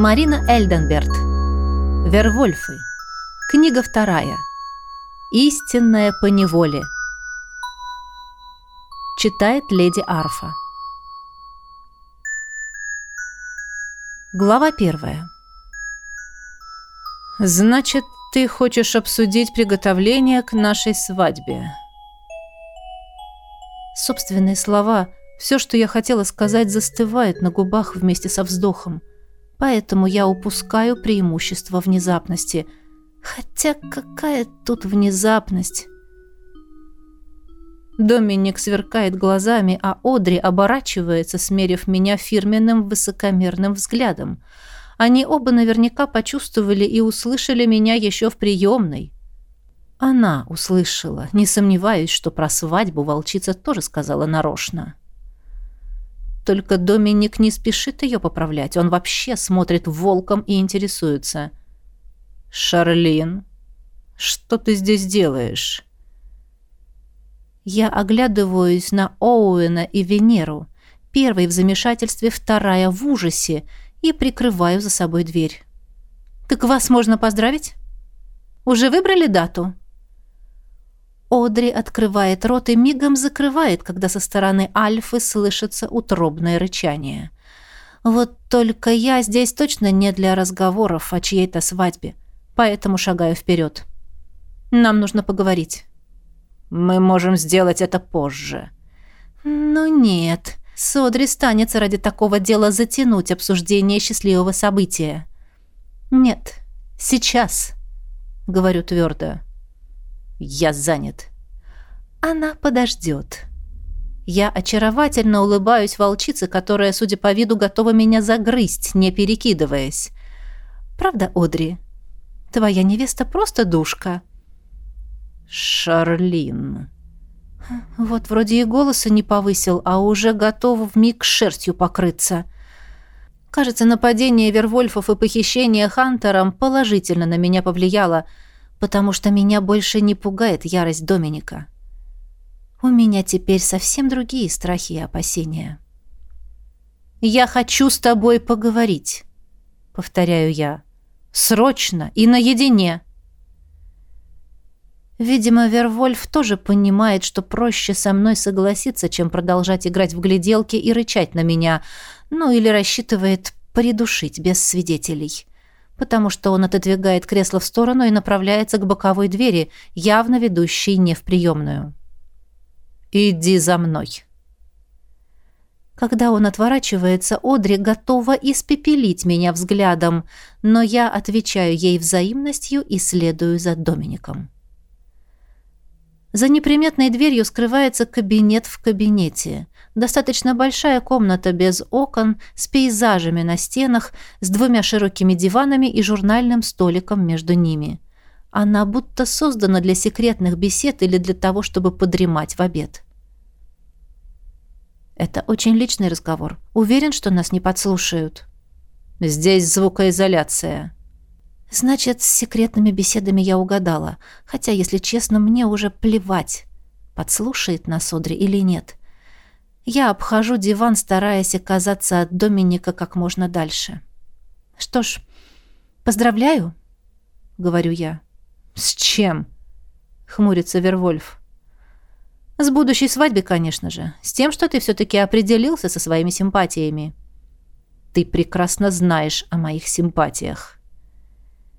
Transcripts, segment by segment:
Марина Эльденберт. Вервольфы. Книга вторая. Истинная поневоле. Читает леди Арфа. Глава первая. «Значит, ты хочешь обсудить приготовление к нашей свадьбе?» Собственные слова, все, что я хотела сказать, застывает на губах вместе со вздохом. Поэтому я упускаю преимущество внезапности. Хотя какая тут внезапность? Доминик сверкает глазами, а Одри оборачивается, смерив меня фирменным высокомерным взглядом. Они оба наверняка почувствовали и услышали меня еще в приемной. Она услышала, не сомневаюсь, что про свадьбу волчица тоже сказала нарочно. Только Доминик не спешит ее поправлять. Он вообще смотрит волком и интересуется. «Шарлин, что ты здесь делаешь?» Я оглядываюсь на Оуэна и Венеру. Первый в замешательстве, вторая в ужасе, и прикрываю за собой дверь. «Так вас можно поздравить? Уже выбрали дату?» Одри открывает рот и мигом закрывает, когда со стороны Альфы слышится утробное рычание. Вот только я здесь точно не для разговоров о чьей-то свадьбе, поэтому шагаю вперед. Нам нужно поговорить. Мы можем сделать это позже. Ну нет, Содри станется ради такого дела затянуть обсуждение счастливого события. Нет, сейчас, говорю твердо. Я занят. Она подождет. Я очаровательно улыбаюсь волчице, которая, судя по виду, готова меня загрызть, не перекидываясь. Правда, Одри? Твоя невеста просто душка. Шарлин. Вот вроде и голоса не повысил, а уже готов вмиг шерстью покрыться. Кажется, нападение Вервольфов и похищение Хантером положительно на меня повлияло — потому что меня больше не пугает ярость Доминика. У меня теперь совсем другие страхи и опасения. «Я хочу с тобой поговорить», — повторяю я. «Срочно и наедине». Видимо, Вервольф тоже понимает, что проще со мной согласиться, чем продолжать играть в гляделки и рычать на меня, ну или рассчитывает придушить без свидетелей потому что он отодвигает кресло в сторону и направляется к боковой двери, явно ведущей не в приемную. «Иди за мной». Когда он отворачивается, Одри готова испепелить меня взглядом, но я отвечаю ей взаимностью и следую за Домиником. За неприметной дверью скрывается кабинет в кабинете. Достаточно большая комната без окон, с пейзажами на стенах, с двумя широкими диванами и журнальным столиком между ними. Она будто создана для секретных бесед или для того, чтобы подремать в обед. Это очень личный разговор. Уверен, что нас не подслушают. Здесь звукоизоляция. Значит, с секретными беседами я угадала. Хотя, если честно, мне уже плевать, подслушает нас Одри или нет. Я обхожу диван, стараясь оказаться от Доминика как можно дальше. «Что ж, поздравляю», — говорю я. «С чем?» — хмурится Вервольф. «С будущей свадьбой, конечно же. С тем, что ты все-таки определился со своими симпатиями». «Ты прекрасно знаешь о моих симпатиях».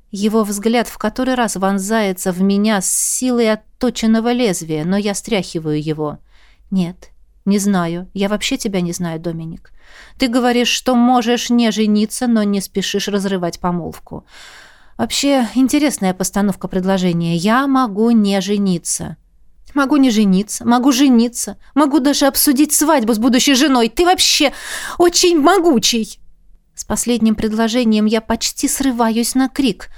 Его взгляд в который раз вонзается в меня с силой отточенного лезвия, но я стряхиваю его. «Нет, «Не знаю. Я вообще тебя не знаю, Доминик. Ты говоришь, что можешь не жениться, но не спешишь разрывать помолвку. Вообще, интересная постановка предложения. Я могу не жениться». «Могу не жениться, могу жениться, могу даже обсудить свадьбу с будущей женой. Ты вообще очень могучий!» С последним предложением я почти срываюсь на крик,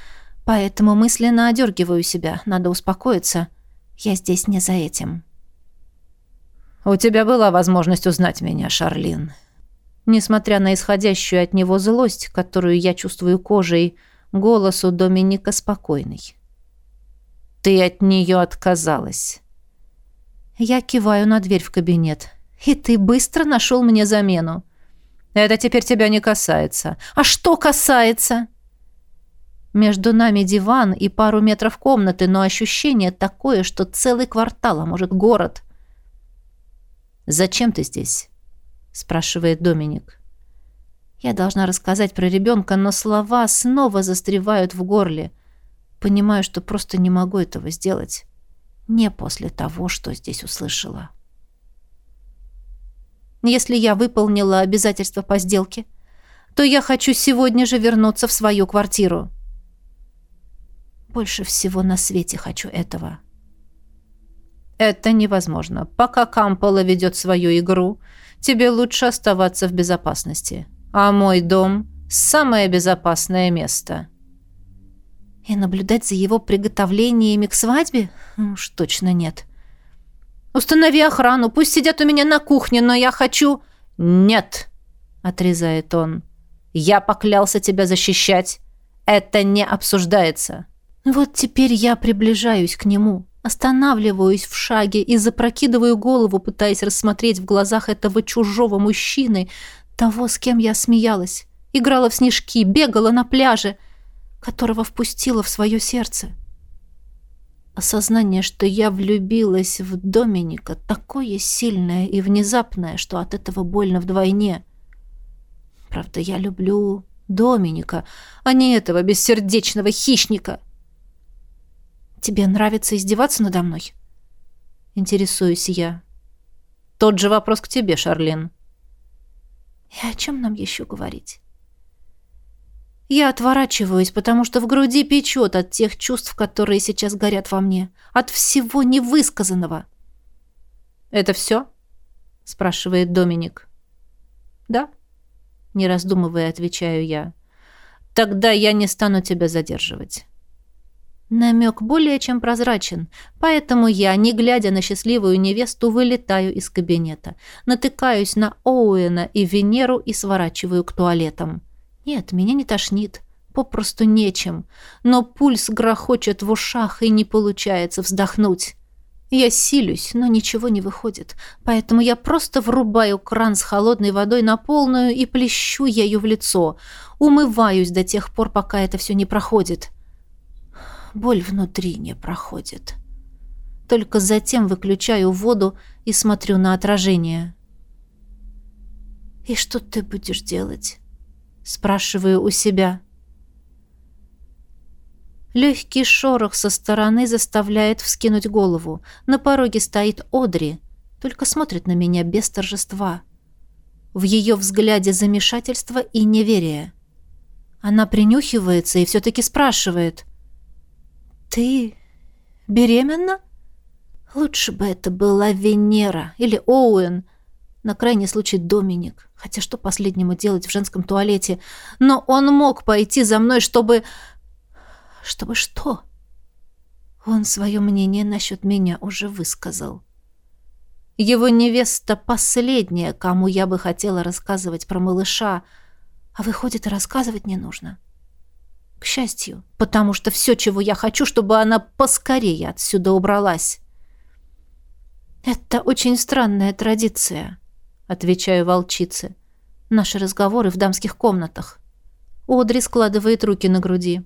поэтому мысленно одергиваю себя. Надо успокоиться. Я здесь не за этим. «У тебя была возможность узнать меня, Шарлин». Несмотря на исходящую от него злость, которую я чувствую кожей, голос у Доминика спокойный. «Ты от нее отказалась». Я киваю на дверь в кабинет. «И ты быстро нашел мне замену». Это теперь тебя не касается. А что касается? Между нами диван и пару метров комнаты, но ощущение такое, что целый квартал, а может город. «Зачем ты здесь?» – спрашивает Доминик. Я должна рассказать про ребенка, но слова снова застревают в горле. Понимаю, что просто не могу этого сделать. Не после того, что здесь услышала. Если я выполнила обязательства по сделке, то я хочу сегодня же вернуться в свою квартиру. Больше всего на свете хочу этого. Это невозможно. Пока Кампола ведет свою игру, тебе лучше оставаться в безопасности. А мой дом – самое безопасное место. И наблюдать за его приготовлениями к свадьбе? Уж точно нет. Установи охрану, пусть сидят у меня на кухне, но я хочу... Нет, отрезает он. Я поклялся тебя защищать. Это не обсуждается. Вот теперь я приближаюсь к нему, останавливаюсь в шаге и запрокидываю голову, пытаясь рассмотреть в глазах этого чужого мужчины, того, с кем я смеялась, играла в снежки, бегала на пляже, которого впустила в свое сердце. Осознание, что я влюбилась в Доминика, такое сильное и внезапное, что от этого больно вдвойне. Правда, я люблю Доминика, а не этого бессердечного хищника — «Тебе нравится издеваться надо мной?» Интересуюсь я. «Тот же вопрос к тебе, Шарлин». «И о чем нам еще говорить?» Я отворачиваюсь, потому что в груди печет от тех чувств, которые сейчас горят во мне. От всего невысказанного. «Это все?» — спрашивает Доминик. «Да», — не раздумывая, отвечаю я. «Тогда я не стану тебя задерживать. Намек более чем прозрачен, поэтому я, не глядя на счастливую невесту, вылетаю из кабинета, натыкаюсь на Оуэна и Венеру и сворачиваю к туалетам. Нет, меня не тошнит, попросту нечем, но пульс грохочет в ушах и не получается вздохнуть. Я силюсь, но ничего не выходит, поэтому я просто врубаю кран с холодной водой на полную и плещу ею в лицо, умываюсь до тех пор, пока это все не проходит боль внутри не проходит. Только затем выключаю воду и смотрю на отражение. «И что ты будешь делать?» Спрашиваю у себя. Легкий шорох со стороны заставляет вскинуть голову. На пороге стоит Одри, только смотрит на меня без торжества. В ее взгляде замешательство и неверие. Она принюхивается и все-таки спрашивает. «Ты беременна?» «Лучше бы это была Венера или Оуэн, на крайний случай Доминик. Хотя что последнему делать в женском туалете? Но он мог пойти за мной, чтобы... Чтобы что?» Он свое мнение насчет меня уже высказал. Его невеста последняя, кому я бы хотела рассказывать про малыша, а выходит, рассказывать не нужно. — к счастью, потому что все, чего я хочу, чтобы она поскорее отсюда убралась. «Это очень странная традиция», — отвечаю волчице. «Наши разговоры в дамских комнатах». Одри складывает руки на груди.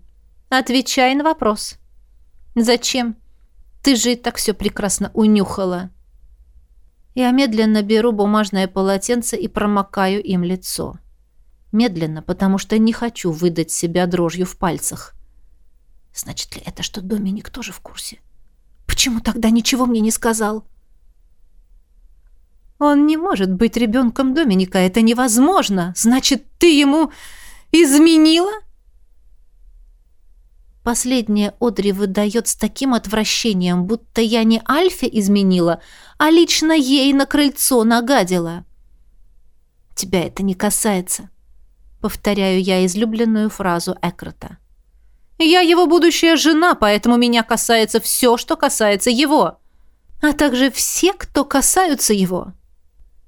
«Отвечай на вопрос». «Зачем? Ты же и так все прекрасно унюхала». Я медленно беру бумажное полотенце и промокаю им лицо. Медленно, потому что не хочу выдать себя дрожью в пальцах. Значит ли это, что Доминик тоже в курсе? Почему тогда ничего мне не сказал? Он не может быть ребенком Доминика. Это невозможно. Значит, ты ему изменила? Последнее Одри выдает с таким отвращением, будто я не Альфе изменила, а лично ей на крыльцо нагадила. Тебя это не касается. Повторяю я излюбленную фразу Экрота. «Я его будущая жена, поэтому меня касается все, что касается его, а также все, кто касаются его».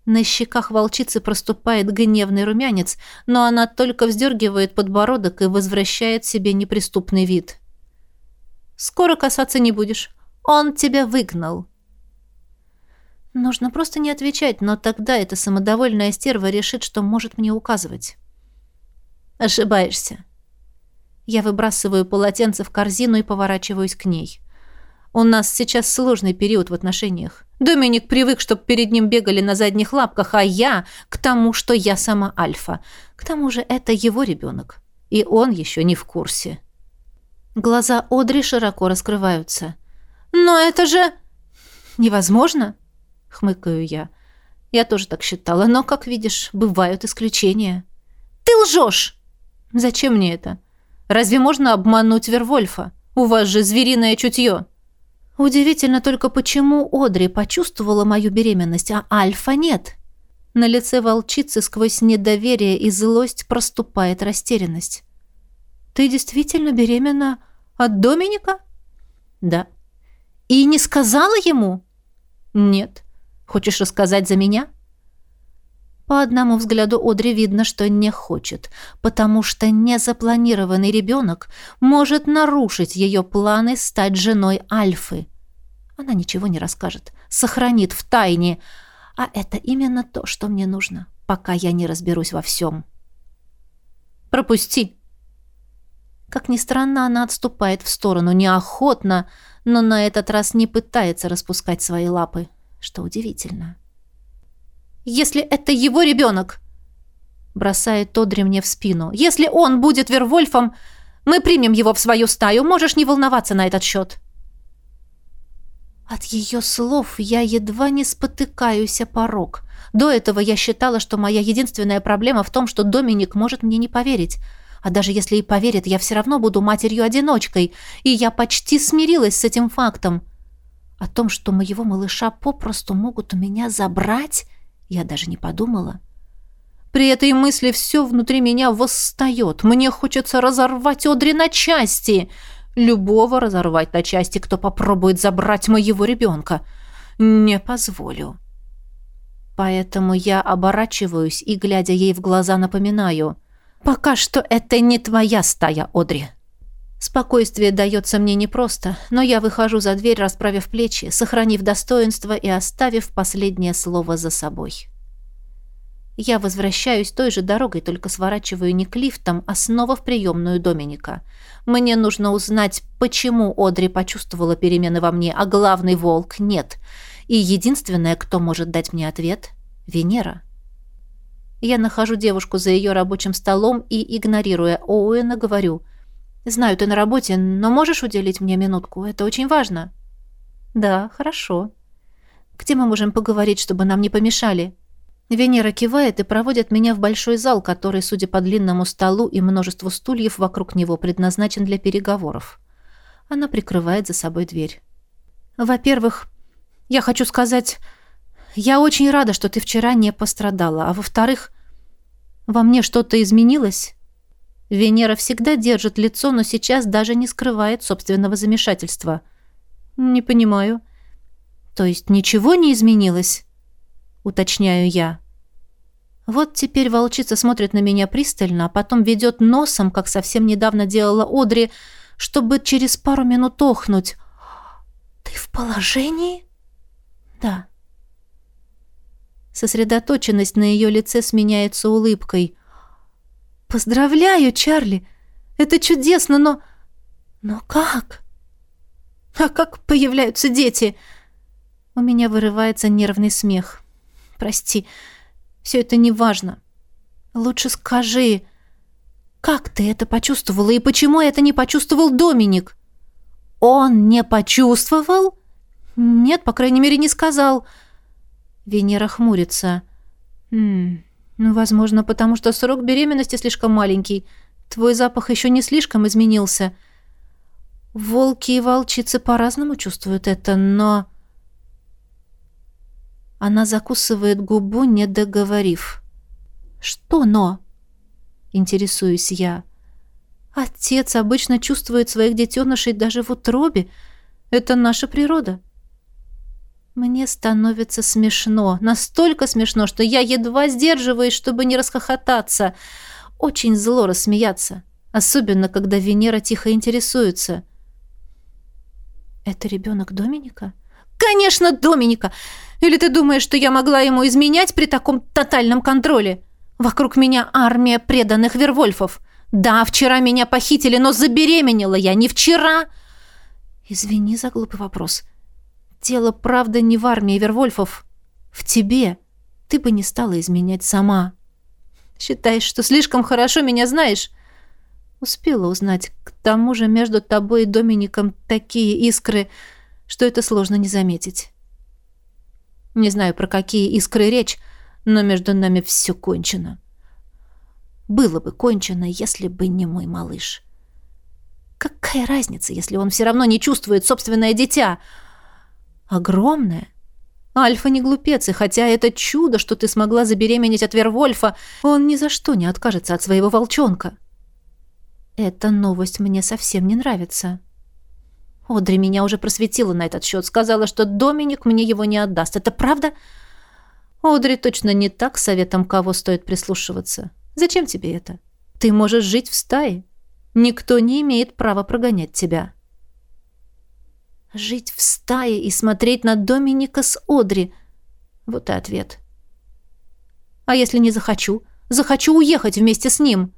На щеках волчицы проступает гневный румянец, но она только вздергивает подбородок и возвращает себе неприступный вид. «Скоро касаться не будешь. Он тебя выгнал». Нужно просто не отвечать, но тогда эта самодовольная стерва решит, что может мне указывать. Ошибаешься. Я выбрасываю полотенце в корзину и поворачиваюсь к ней. У нас сейчас сложный период в отношениях. Доминик привык, чтобы перед ним бегали на задних лапках, а я к тому, что я сама альфа. К тому же это его ребенок. И он еще не в курсе. Глаза Одри широко раскрываются. «Но это же...» «Невозможно?» — хмыкаю я. Я тоже так считала, но, как видишь, бывают исключения. «Ты лжешь!» «Зачем мне это? Разве можно обмануть Вервольфа? У вас же звериное чутье!» Удивительно только, почему Одри почувствовала мою беременность, а Альфа нет. На лице волчицы сквозь недоверие и злость проступает растерянность. «Ты действительно беременна от Доминика?» «Да». «И не сказала ему?» «Нет». Хочешь рассказать за меня?» По одному взгляду Одри видно, что не хочет, потому что незапланированный ребенок может нарушить ее планы стать женой Альфы. Она ничего не расскажет, сохранит в тайне, а это именно то, что мне нужно, пока я не разберусь во всем. «Пропусти!» Как ни странно, она отступает в сторону неохотно, но на этот раз не пытается распускать свои лапы что удивительно. «Если это его ребенок!» бросает Тодри мне в спину. «Если он будет Вервольфом, мы примем его в свою стаю. Можешь не волноваться на этот счет». От ее слов я едва не спотыкаюсь о порог. До этого я считала, что моя единственная проблема в том, что Доминик может мне не поверить. А даже если и поверит, я все равно буду матерью-одиночкой, и я почти смирилась с этим фактом. О том, что моего малыша попросту могут у меня забрать, я даже не подумала. При этой мысли все внутри меня восстает. Мне хочется разорвать Одри на части. Любого разорвать на части, кто попробует забрать моего ребенка. Не позволю. Поэтому я оборачиваюсь и, глядя ей в глаза, напоминаю. «Пока что это не твоя стая, Одри». Спокойствие дается мне непросто, но я выхожу за дверь, расправив плечи, сохранив достоинство и оставив последнее слово за собой. Я возвращаюсь той же дорогой, только сворачиваю не к лифтам, а снова в приемную Доминика. Мне нужно узнать, почему Одри почувствовала перемены во мне, а главный волк нет. И единственное, кто может дать мне ответ — Венера. Я нахожу девушку за ее рабочим столом и, игнорируя Оуэна, говорю — Знаю, ты на работе, но можешь уделить мне минутку? Это очень важно. Да, хорошо. Где мы можем поговорить, чтобы нам не помешали? Венера кивает и проводит меня в большой зал, который, судя по длинному столу и множеству стульев вокруг него, предназначен для переговоров. Она прикрывает за собой дверь. Во-первых, я хочу сказать, я очень рада, что ты вчера не пострадала, а во-вторых, во мне что-то изменилось? Венера всегда держит лицо, но сейчас даже не скрывает собственного замешательства. «Не понимаю». «То есть ничего не изменилось?» Уточняю я. Вот теперь волчица смотрит на меня пристально, а потом ведет носом, как совсем недавно делала Одри, чтобы через пару минут охнуть. «Ты в положении?» «Да». Сосредоточенность на ее лице сменяется улыбкой. «Поздравляю, Чарли! Это чудесно, но... Но как? А как появляются дети?» У меня вырывается нервный смех. «Прости, все это не важно. Лучше скажи, как ты это почувствовала и почему это не почувствовал Доминик?» «Он не почувствовал?» «Нет, по крайней мере, не сказал». Венера хмурится. «Хм, ну, возможно, потому что срок беременности слишком маленький. Твой запах еще не слишком изменился. Волки и волчицы по-разному чувствуют это, но... Она закусывает губу, не договорив. «Что «но»?» Интересуюсь я. Отец обычно чувствует своих детенышей даже в утробе. Это наша природа. Мне становится смешно, настолько смешно, что я едва сдерживаюсь, чтобы не расхохотаться. Очень зло рассмеяться, особенно когда Венера тихо интересуется. «Это ребенок Доминика? Конечно, Доминика. Или ты думаешь, что я могла ему изменять при таком тотальном контроле? Вокруг меня армия преданных Вервольфов. Да, вчера меня похитили, но забеременела я не вчера. Извини за глупый вопрос. Дело, правда, не в армии Вервольфов. В тебе. Ты бы не стала изменять сама. Считаешь, что слишком хорошо меня знаешь? Успела узнать. К тому же между тобой и Домиником такие искры, что это сложно не заметить. Не знаю, про какие искры речь, но между нами все кончено. Было бы кончено, если бы не мой малыш. Какая разница, если он все равно не чувствует собственное дитя? Огромное. Альфа не глупец, и хотя это чудо, что ты смогла забеременеть от Вервольфа, он ни за что не откажется от своего волчонка. Эта новость мне совсем не нравится. Одри меня уже просветила на этот счет, сказала, что Доминик мне его не отдаст. Это правда? Одри точно не так советом, кого стоит прислушиваться. Зачем тебе это? Ты можешь жить в стае. Никто не имеет права прогонять тебя. Жить в стае и смотреть на Доминика с Одри. Вот и ответ. А если не захочу? Захочу уехать вместе с ним.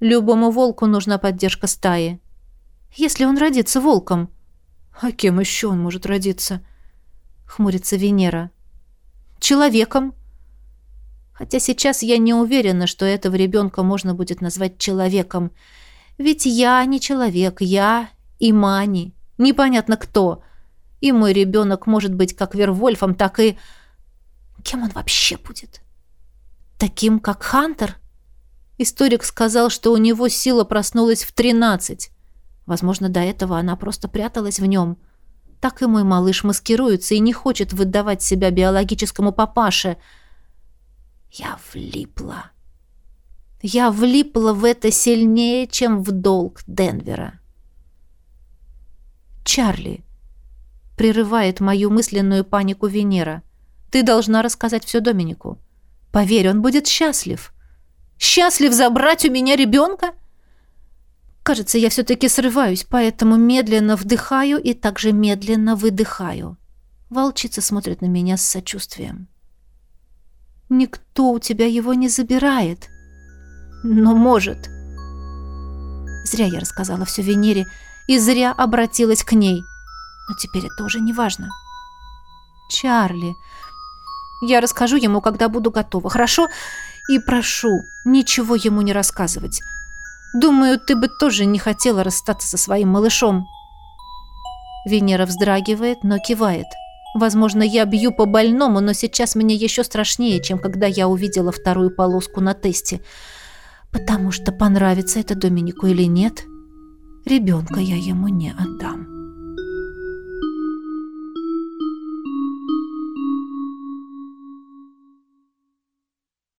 Любому волку нужна поддержка стаи. Если он родится волком. А кем еще он может родиться? Хмурится Венера. Человеком. Хотя сейчас я не уверена, что этого ребенка можно будет назвать человеком. Ведь я не человек, я и Мани. Непонятно кто. И мой ребенок может быть как Вервольфом, так и... Кем он вообще будет? Таким, как Хантер? Историк сказал, что у него сила проснулась в тринадцать. Возможно, до этого она просто пряталась в нем. Так и мой малыш маскируется и не хочет выдавать себя биологическому папаше. Я влипла. Я влипла в это сильнее, чем в долг Денвера. Чарли, прерывает мою мысленную панику Венера. Ты должна рассказать все Доминику. Поверь, он будет счастлив. Счастлив забрать у меня ребенка? — Кажется, я все-таки срываюсь, поэтому медленно вдыхаю и также медленно выдыхаю. Волчица смотрит на меня с сочувствием. «Никто у тебя его не забирает». «Но может». Зря я рассказала все Венере и зря обратилась к ней. Но теперь это уже не важно. «Чарли, я расскажу ему, когда буду готова, хорошо? И прошу, ничего ему не рассказывать». Думаю, ты бы тоже не хотела расстаться со своим малышом». Венера вздрагивает, но кивает. Возможно, я бью по больному, но сейчас мне еще страшнее, чем когда я увидела вторую полоску на тесте. Потому что понравится это Доминику или нет, ребенка я ему не отдам.